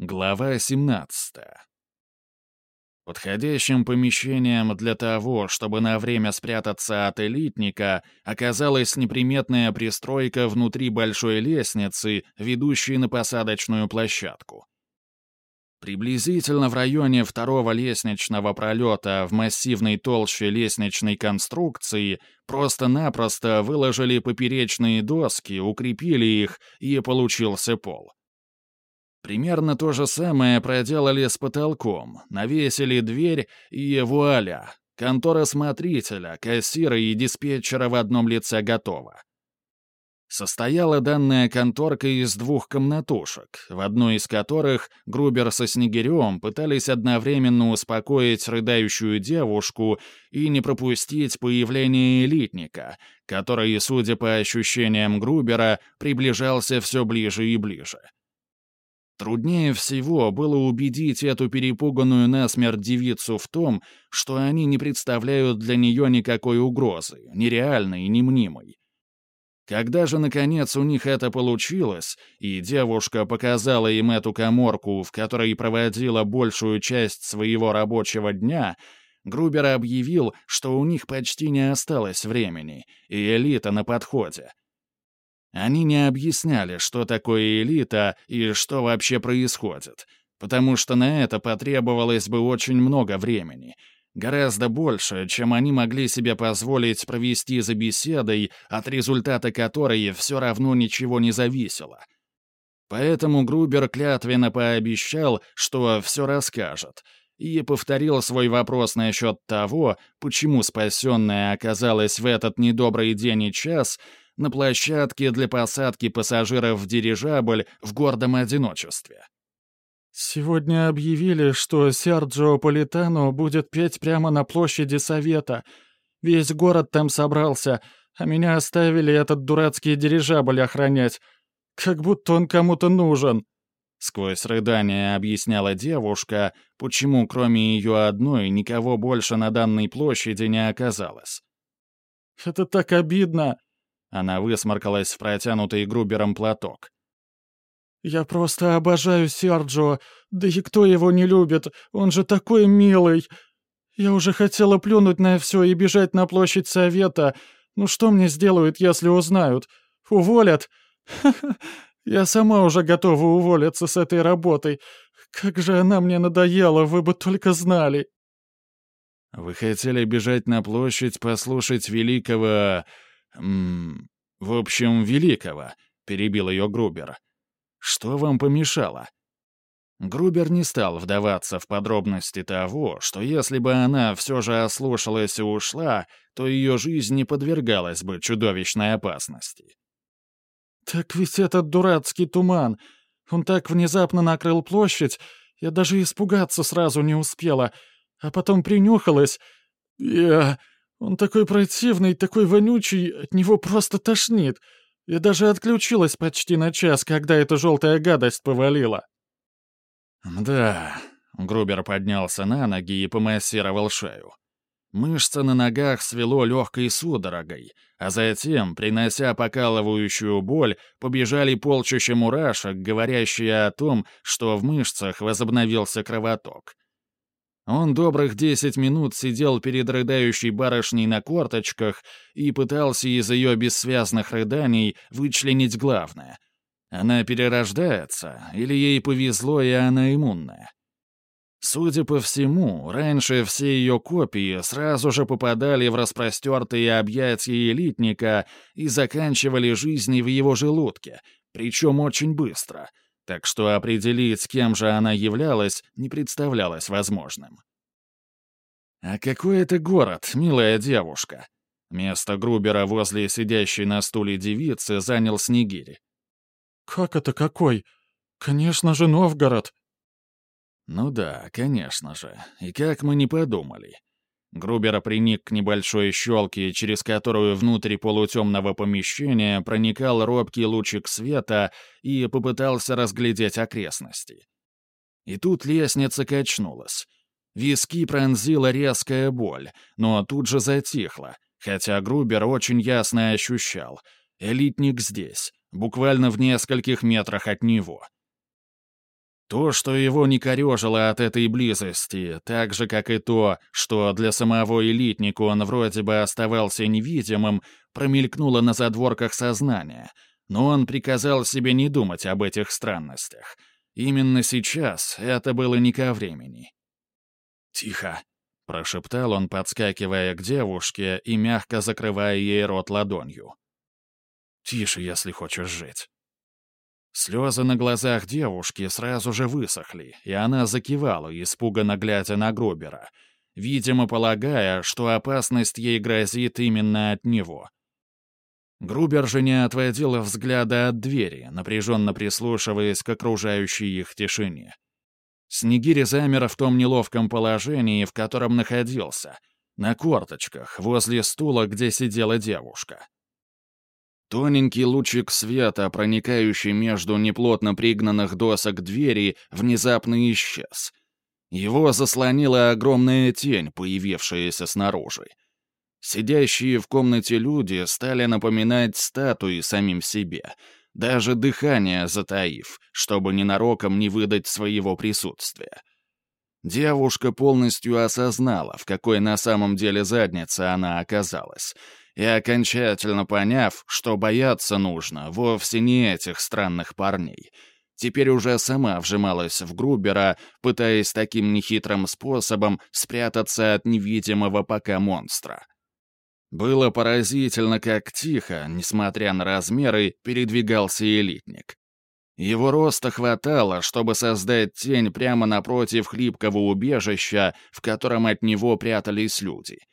Глава 17. Подходящим помещением для того, чтобы на время спрятаться от элитника, оказалась неприметная пристройка внутри большой лестницы, ведущей на посадочную площадку. Приблизительно в районе второго лестничного пролета в массивной толще лестничной конструкции просто-напросто выложили поперечные доски, укрепили их, и получился пол. Примерно то же самое проделали с потолком, навесили дверь и вуаля. Контора смотрителя, кассира и диспетчера в одном лице готова. Состояла данная конторка из двух комнатушек, в одной из которых Грубер со Снегирем пытались одновременно успокоить рыдающую девушку и не пропустить появление элитника, который, судя по ощущениям Грубера, приближался все ближе и ближе. Труднее всего было убедить эту перепуганную насмерть девицу в том, что они не представляют для нее никакой угрозы, ни реальной, ни мнимой. Когда же, наконец, у них это получилось, и девушка показала им эту коморку, в которой проводила большую часть своего рабочего дня, Грубер объявил, что у них почти не осталось времени, и элита на подходе. Они не объясняли, что такое элита и что вообще происходит, потому что на это потребовалось бы очень много времени, гораздо больше, чем они могли себе позволить провести за беседой, от результата которой все равно ничего не зависело. Поэтому Грубер клятвенно пообещал, что все расскажет, и повторил свой вопрос насчет того, почему спасенная оказалась в этот недобрый день и час — на площадке для посадки пассажиров в дирижабль в гордом одиночестве. «Сегодня объявили, что Серджио Политано будет петь прямо на площади Совета. Весь город там собрался, а меня оставили этот дурацкий дирижабль охранять. Как будто он кому-то нужен». Сквозь рыдание объясняла девушка, почему кроме ее одной никого больше на данной площади не оказалось. «Это так обидно!» Она высморкалась в протянутый Грубером платок. «Я просто обожаю Серджио. Да и кто его не любит? Он же такой милый. Я уже хотела плюнуть на все и бежать на площадь Совета. Ну что мне сделают, если узнают? Уволят? Я сама уже готова уволиться с этой работой. Как же она мне надоела, вы бы только знали». «Вы хотели бежать на площадь послушать великого...» «Ммм... В общем, великого», — перебил ее Грубер. «Что вам помешало?» Грубер не стал вдаваться в подробности того, что если бы она все же ослушалась и ушла, то ее жизнь не подвергалась бы чудовищной опасности. «Так ведь этот дурацкий туман! Он так внезапно накрыл площадь, я даже испугаться сразу не успела, а потом принюхалась. Я... Он такой противный, такой вонючий, от него просто тошнит. Я даже отключилась почти на час, когда эта желтая гадость повалила». «Да...» — Грубер поднялся на ноги и помассировал шею. Мышцы на ногах свело легкой судорогой, а затем, принося покалывающую боль, побежали полчища мурашек, говорящие о том, что в мышцах возобновился кровоток. Он добрых десять минут сидел перед рыдающей барышней на корточках и пытался из ее бессвязных рыданий вычленить главное. Она перерождается, или ей повезло, и она иммунная? Судя по всему, раньше все ее копии сразу же попадали в распростертые объятия элитника и заканчивали жизни в его желудке, причем очень быстро — так что определить, кем же она являлась, не представлялось возможным. «А какой это город, милая девушка?» Место Грубера возле сидящей на стуле девицы занял Снегири. «Как это какой? Конечно же, Новгород!» «Ну да, конечно же. И как мы не подумали. Грубер приник к небольшой щелке, через которую внутрь полутемного помещения проникал робкий лучик света и попытался разглядеть окрестности. И тут лестница качнулась. Виски пронзила резкая боль, но тут же затихла, хотя Грубер очень ясно ощущал. Элитник здесь, буквально в нескольких метрах от него. То, что его не корежило от этой близости, так же, как и то, что для самого элитника он вроде бы оставался невидимым, промелькнуло на задворках сознания, но он приказал себе не думать об этих странностях. Именно сейчас это было не ко времени. «Тихо!» — прошептал он, подскакивая к девушке и мягко закрывая ей рот ладонью. «Тише, если хочешь жить». Слезы на глазах девушки сразу же высохли, и она закивала, испуганно глядя на Грубера, видимо, полагая, что опасность ей грозит именно от него. Грубер же не отводил взгляда от двери, напряженно прислушиваясь к окружающей их тишине. Снегири замер в том неловком положении, в котором находился, на корточках, возле стула, где сидела девушка. Тоненький лучик света, проникающий между неплотно пригнанных досок двери, внезапно исчез. Его заслонила огромная тень, появившаяся снаружи. Сидящие в комнате люди стали напоминать статуи самим себе, даже дыхание затаив, чтобы ненароком не выдать своего присутствия. Девушка полностью осознала, в какой на самом деле заднице она оказалась — и окончательно поняв, что бояться нужно вовсе не этих странных парней, теперь уже сама вжималась в Грубера, пытаясь таким нехитрым способом спрятаться от невидимого пока монстра. Было поразительно, как тихо, несмотря на размеры, передвигался элитник. Его роста хватало, чтобы создать тень прямо напротив хлипкого убежища, в котором от него прятались люди —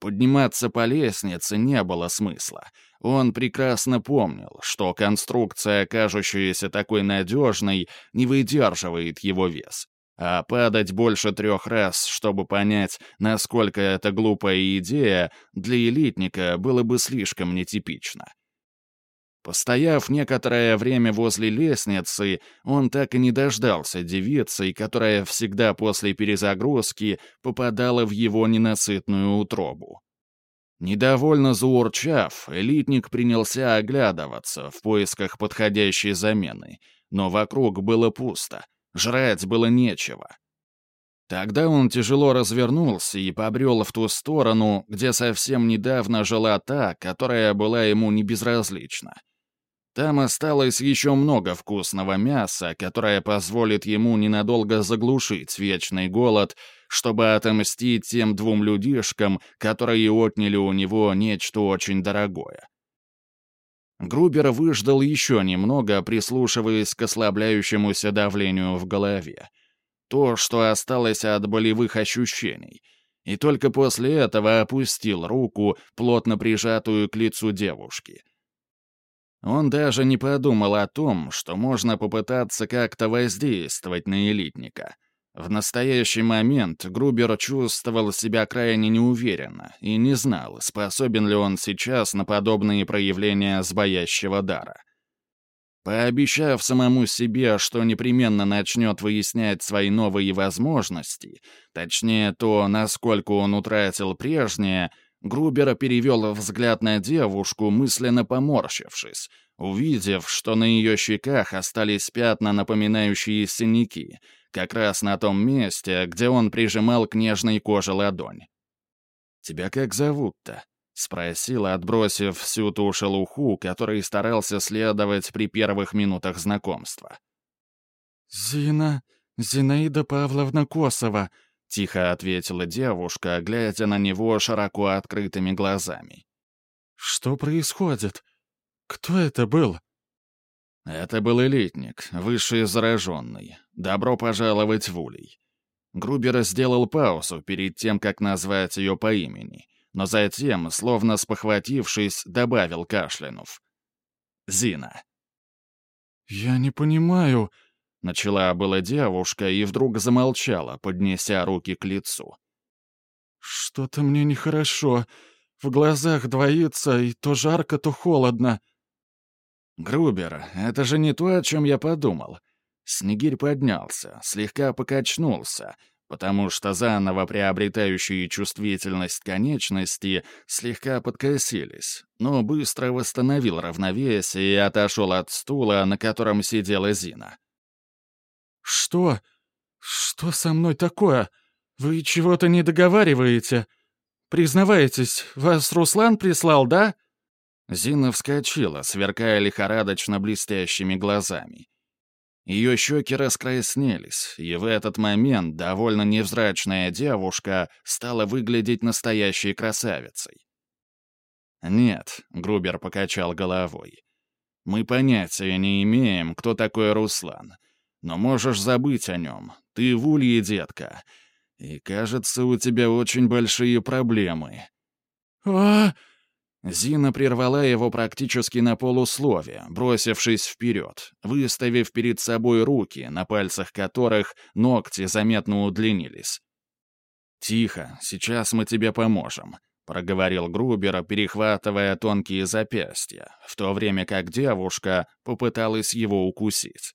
Подниматься по лестнице не было смысла. Он прекрасно помнил, что конструкция, кажущаяся такой надежной, не выдерживает его вес. А падать больше трех раз, чтобы понять, насколько это глупая идея, для элитника было бы слишком нетипично. Постояв некоторое время возле лестницы, он так и не дождался девицы, которая всегда после перезагрузки попадала в его ненасытную утробу. Недовольно заурчав, элитник принялся оглядываться в поисках подходящей замены, но вокруг было пусто, жрать было нечего. Тогда он тяжело развернулся и побрел в ту сторону, где совсем недавно жила та, которая была ему небезразлична. Там осталось еще много вкусного мяса, которое позволит ему ненадолго заглушить вечный голод, чтобы отомстить тем двум людишкам, которые отняли у него нечто очень дорогое. Грубер выждал еще немного, прислушиваясь к ослабляющемуся давлению в голове. То, что осталось от болевых ощущений. И только после этого опустил руку, плотно прижатую к лицу девушки — он даже не подумал о том, что можно попытаться как-то воздействовать на элитника. В настоящий момент Грубер чувствовал себя крайне неуверенно и не знал, способен ли он сейчас на подобные проявления сбоящего дара. Пообещав самому себе, что непременно начнет выяснять свои новые возможности, точнее то, насколько он утратил прежнее, Грубер перевел взгляд на девушку, мысленно поморщившись, увидев, что на ее щеках остались пятна, напоминающие синяки, как раз на том месте, где он прижимал к нежной коже ладонь. «Тебя как зовут-то?» — спросила, отбросив всю ту шелуху, которой старался следовать при первых минутах знакомства. «Зина... Зинаида Павловна Косова», — тихо ответила девушка, глядя на него широко открытыми глазами. «Что происходит? Кто это был?» Это был элитник, высший зараженный. Добро пожаловать в Улей. Грубер сделал паузу перед тем, как назвать ее по имени, но затем, словно спохватившись, добавил кашлянув. «Зина». «Я не понимаю», Начала была девушка и вдруг замолчала, поднеся руки к лицу. «Что-то мне нехорошо. В глазах двоится, и то жарко, то холодно». «Грубер, это же не то, о чем я подумал». Снегирь поднялся, слегка покачнулся, потому что заново приобретающие чувствительность конечности слегка подкосились, но быстро восстановил равновесие и отошел от стула, на котором сидела Зина. «Что? Что со мной такое? Вы чего-то не договариваете? Признавайтесь, вас Руслан прислал, да?» Зина вскочила, сверкая лихорадочно блестящими глазами. Ее щеки раскраснелись, и в этот момент довольно невзрачная девушка стала выглядеть настоящей красавицей. «Нет», — Грубер покачал головой, — «мы понятия не имеем, кто такой Руслан. Но можешь забыть о нем. Ты в улье, детка. И, кажется, у тебя очень большие проблемы». «А...» Зина прервала его практически на полуслове, бросившись вперед, выставив перед собой руки, на пальцах которых ногти заметно удлинились. «Тихо, сейчас мы тебе поможем», — проговорил Грубер, перехватывая тонкие запястья, в то время как девушка попыталась его укусить.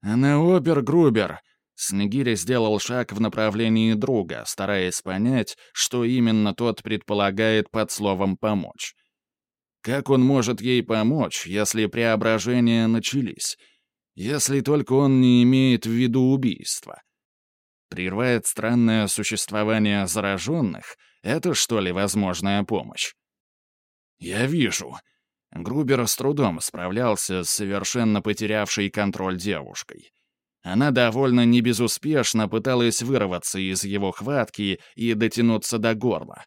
«Она опер-грубер», Снегири сделал шаг в направлении друга, стараясь понять, что именно тот предполагает под словом «помочь». Как он может ей помочь, если преображения начались? Если только он не имеет в виду убийства. Прервает странное существование зараженных — это, что ли, возможная помощь? «Я вижу». Грубер с трудом справлялся с совершенно потерявшей контроль девушкой. Она довольно небезуспешно пыталась вырваться из его хватки и дотянуться до горла.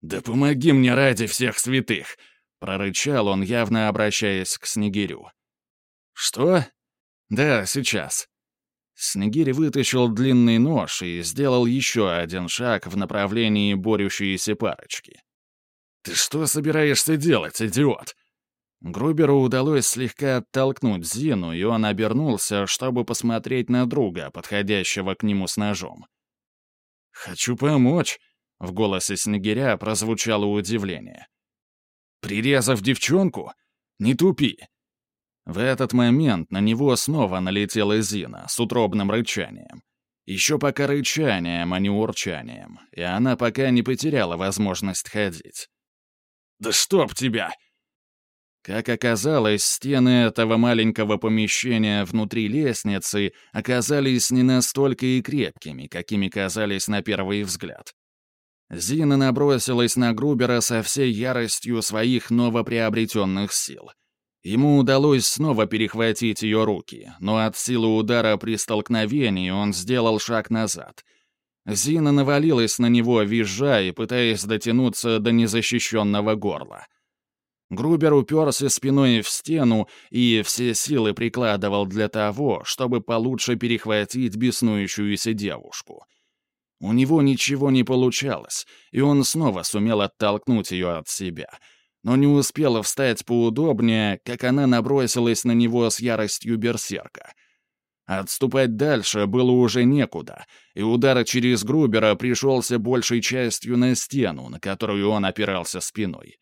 «Да помоги мне ради всех святых!» — прорычал он, явно обращаясь к Снегирю. «Что?» «Да, сейчас». Снегирь вытащил длинный нож и сделал еще один шаг в направлении борющейся парочки. «Ты что собираешься делать, идиот?» Груберу удалось слегка оттолкнуть Зину, и он обернулся, чтобы посмотреть на друга, подходящего к нему с ножом. «Хочу помочь», — в голосе Снегиря прозвучало удивление. «Прирезав девчонку? Не тупи!» В этот момент на него снова налетела Зина с утробным рычанием. Еще пока рычанием, а не урчанием, и она пока не потеряла возможность ходить. «Да чтоб тебя!» Как оказалось, стены этого маленького помещения внутри лестницы оказались не настолько и крепкими, какими казались на первый взгляд. Зина набросилась на Грубера со всей яростью своих новоприобретенных сил. Ему удалось снова перехватить ее руки, но от силы удара при столкновении он сделал шаг назад. Зина навалилась на него, визжа и пытаясь дотянуться до незащищенного горла. Грубер уперся спиной в стену и все силы прикладывал для того, чтобы получше перехватить беснующуюся девушку. У него ничего не получалось, и он снова сумел оттолкнуть ее от себя. Но не успела встать поудобнее, как она набросилась на него с яростью берсерка. Отступать дальше было уже некуда, и удар через Грубера пришелся большей частью на стену, на которую он опирался спиной.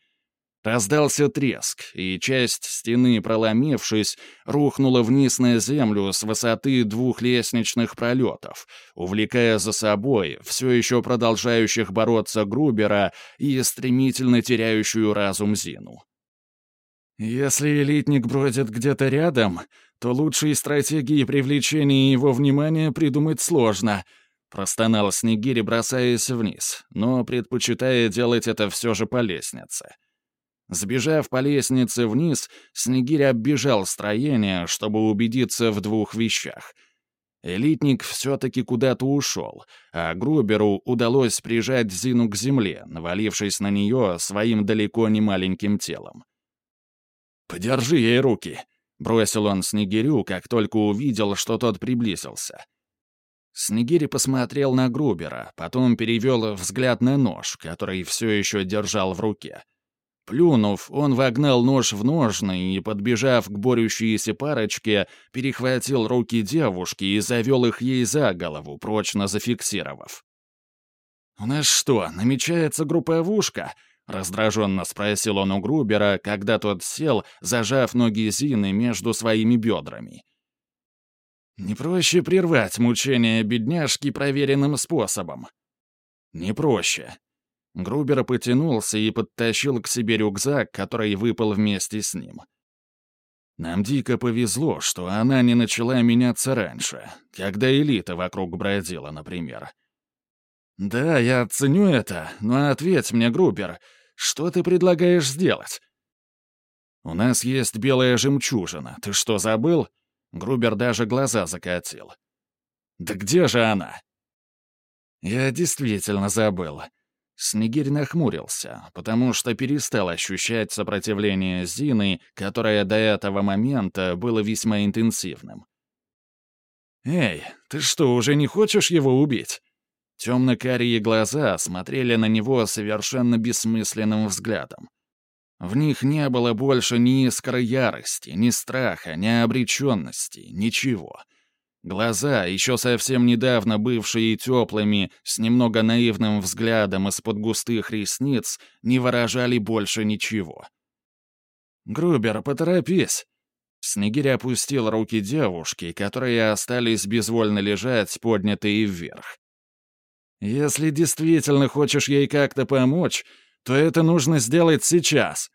Раздался треск, и часть стены, проломившись, рухнула вниз на землю с высоты двух лестничных пролетов, увлекая за собой все еще продолжающих бороться Грубера и стремительно теряющую разум Зину. «Если элитник бродит где-то рядом, то лучшей стратегии привлечения его внимания придумать сложно», — простонал Снегири, бросаясь вниз, но предпочитая делать это все же по лестнице. Сбежав по лестнице вниз, Снегирь оббежал строение, чтобы убедиться в двух вещах. Элитник все-таки куда-то ушел, а Груберу удалось прижать Зину к земле, навалившись на нее своим далеко не маленьким телом. «Подержи ей руки», — бросил он Снегирю, как только увидел, что тот приблизился. Снегирь посмотрел на Грубера, потом перевел взгляд на нож, который все еще держал в руке. Плюнув, он вогнал нож в ножны и, подбежав к борющейся парочке, перехватил руки девушки и завел их ей за голову, прочно зафиксировав. «У нас что, намечается групповушка?» — раздраженно спросил он у Грубера, когда тот сел, зажав ноги Зины между своими бедрами. «Не проще прервать мучения бедняжки проверенным способом?» «Не проще», Грубер потянулся и подтащил к себе рюкзак, который выпал вместе с ним. Нам дико повезло, что она не начала меняться раньше, когда элита вокруг бродила, например. Да, я ценю это, но ответь мне, Грубер, что ты предлагаешь сделать? У нас есть белая жемчужина, ты что, забыл? Грубер даже глаза закатил. Да где же она? Я действительно забыл. Снегирь нахмурился, потому что перестал ощущать сопротивление Зины, которое до этого момента было весьма интенсивным. «Эй, ты что, уже не хочешь его убить?» Темно-карие глаза смотрели на него совершенно бессмысленным взглядом. В них не было больше ни искры ярости, ни страха, ни обреченности, ничего — Глаза, еще совсем недавно бывшие теплыми, с немного наивным взглядом из-под густых ресниц, не выражали больше ничего. «Грубер, поторопись!» Снегирь опустил руки девушки, которые остались безвольно лежать, поднятые вверх. «Если действительно хочешь ей как-то помочь, то это нужно сделать сейчас!»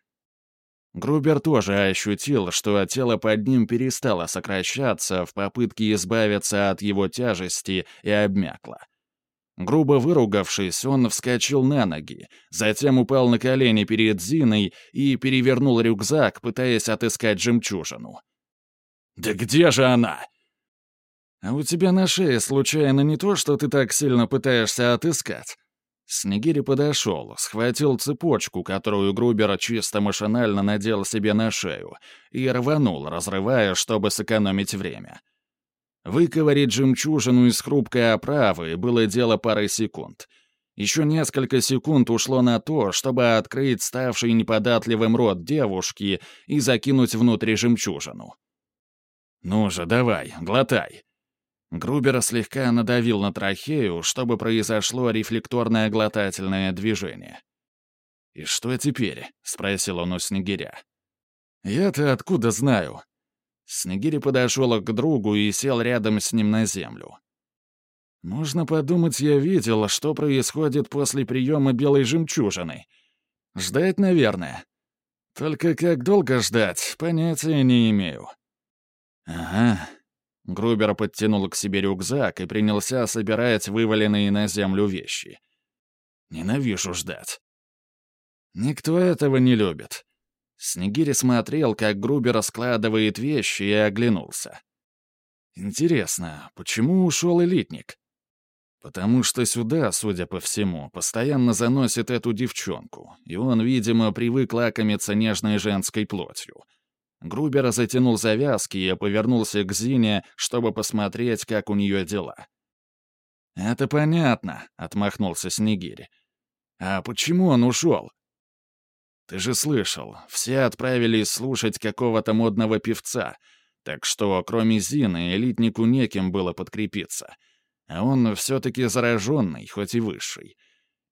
Грубер тоже ощутил, что тело под ним перестало сокращаться в попытке избавиться от его тяжести и обмякло. Грубо выругавшись, он вскочил на ноги, затем упал на колени перед Зиной и перевернул рюкзак, пытаясь отыскать жемчужину. «Да где же она?» «А у тебя на шее случайно не то, что ты так сильно пытаешься отыскать?» Снегири подошел, схватил цепочку, которую Грубер чисто машинально надел себе на шею, и рванул, разрывая, чтобы сэкономить время. Выковырить жемчужину из хрупкой оправы было дело пары секунд. Еще несколько секунд ушло на то, чтобы открыть ставший неподатливым рот девушки и закинуть внутрь жемчужину. «Ну же, давай, глотай!» Грубер слегка надавил на трахею, чтобы произошло рефлекторное глотательное движение. «И что теперь?» — спросил он у Снегиря. «Я-то откуда знаю?» Снегирь подошел к другу и сел рядом с ним на землю. «Можно подумать, я видел, что происходит после приема белой жемчужины. Ждать, наверное. Только как долго ждать, понятия не имею». «Ага», Грубер подтянул к себе рюкзак и принялся собирать вываленные на землю вещи. «Ненавижу ждать». «Никто этого не любит». Снегири смотрел, как Грубер складывает вещи, и оглянулся. «Интересно, почему ушел элитник?» «Потому что сюда, судя по всему, постоянно заносит эту девчонку, и он, видимо, привык лакомиться нежной женской плотью». Грубер затянул завязки и повернулся к Зине, чтобы посмотреть, как у нее дела. «Это понятно», — отмахнулся Снегирь. «А почему он ушел?» «Ты же слышал, все отправились слушать какого-то модного певца, так что, кроме Зины, элитнику неким было подкрепиться. А он все-таки зараженный, хоть и высший.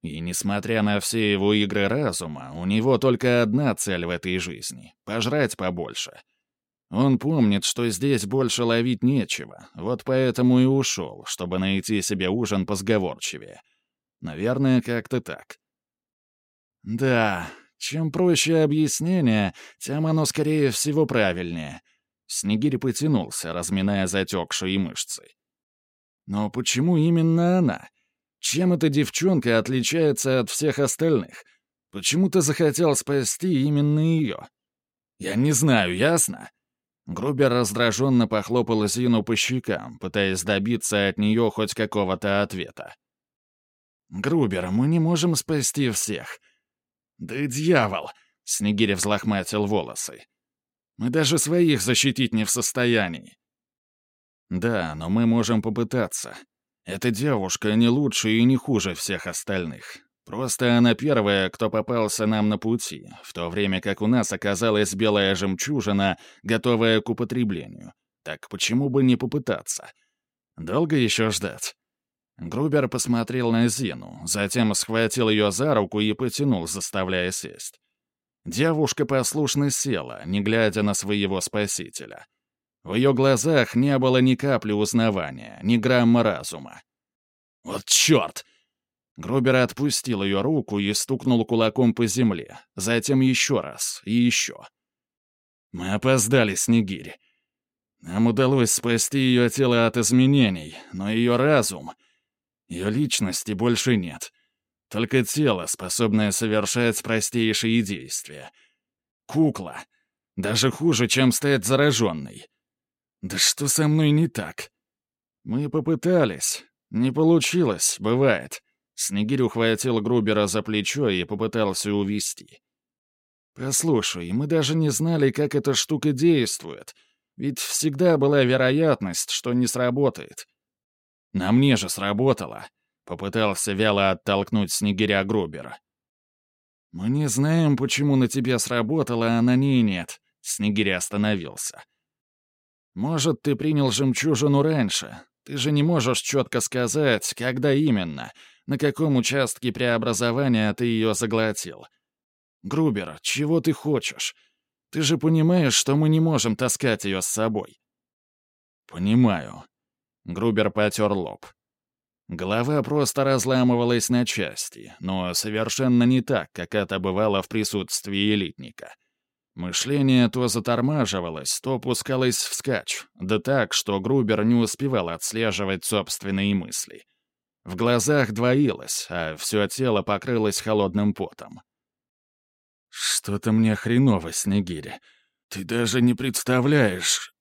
И несмотря на все его игры разума, у него только одна цель в этой жизни — пожрать побольше. Он помнит, что здесь больше ловить нечего, вот поэтому и ушел, чтобы найти себе ужин позговорчивее. Наверное, как-то так. Да, чем проще объяснение, тем оно, скорее всего, правильнее. Снегирь потянулся, разминая затекшие мышцы. Но почему именно она? — чем эта девчонка отличается от всех остальных? Почему ты захотел спасти именно ее? Я не знаю, ясно?» Грубер раздраженно похлопал Зину по щекам, пытаясь добиться от нее хоть какого-то ответа. «Грубер, мы не можем спасти всех». «Да дьявол!» — Снегирь взлохматил волосы. «Мы даже своих защитить не в состоянии». «Да, но мы можем попытаться. Эта девушка не лучше и не хуже всех остальных. Просто она первая, кто попался нам на пути, в то время как у нас оказалась белая жемчужина, готовая к употреблению. Так почему бы не попытаться? Долго еще ждать? Грубер посмотрел на Зину, затем схватил ее за руку и потянул, заставляя сесть. Девушка послушно села, не глядя на своего спасителя. В ее глазах не было ни капли узнавания, ни грамма разума. «Вот черт!» Грубер отпустил ее руку и стукнул кулаком по земле, затем еще раз и еще. Мы опоздали, Снегирь. Нам удалось спасти ее тело от изменений, но ее разум... Ее личности больше нет. Только тело, способное совершать простейшие действия. Кукла. Даже хуже, чем стать зараженной. Да что со мной не так? Мы попытались. Не получилось, бывает. Снегирь ухватил Грубера за плечо и попытался увести. «Послушай, мы даже не знали, как эта штука действует. Ведь всегда была вероятность, что не сработает. На мне же сработало», — попытался вяло оттолкнуть Снегиря Грубера. «Мы не знаем, почему на тебе сработало, а на ней нет», — Снегирь остановился. «Может, ты принял жемчужину раньше. Ты же не можешь четко сказать, когда именно, на каком участке преобразования ты ее заглотил. Грубер, чего ты хочешь? Ты же понимаешь, что мы не можем таскать ее с собой». «Понимаю». Грубер потер лоб. Голова просто разламывалась на части, но совершенно не так, как это бывало в присутствии элитника. Мышление то затормаживалось, то пускалось вскачь, да так, что Грубер не успевал отслеживать собственные мысли. В глазах двоилось, а все тело покрылось холодным потом. «Что-то мне хреново, Снегири. Ты даже не представляешь...»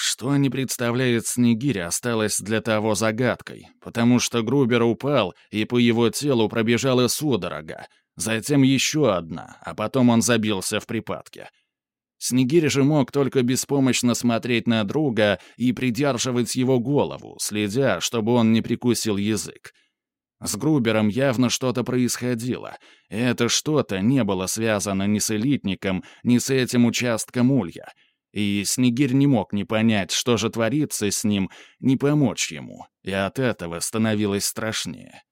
Что не представляет Снегирь, осталось для того загадкой, потому что Грубер упал, и по его телу пробежала судорога, затем еще одна, а потом он забился в припадке. Снегирь же мог только беспомощно смотреть на друга и придерживать его голову, следя, чтобы он не прикусил язык. С Грубером явно что-то происходило, и это что-то не было связано ни с элитником, ни с этим участком улья. И Снегирь не мог не понять, что же творится с ним, не помочь ему, и от этого становилось страшнее.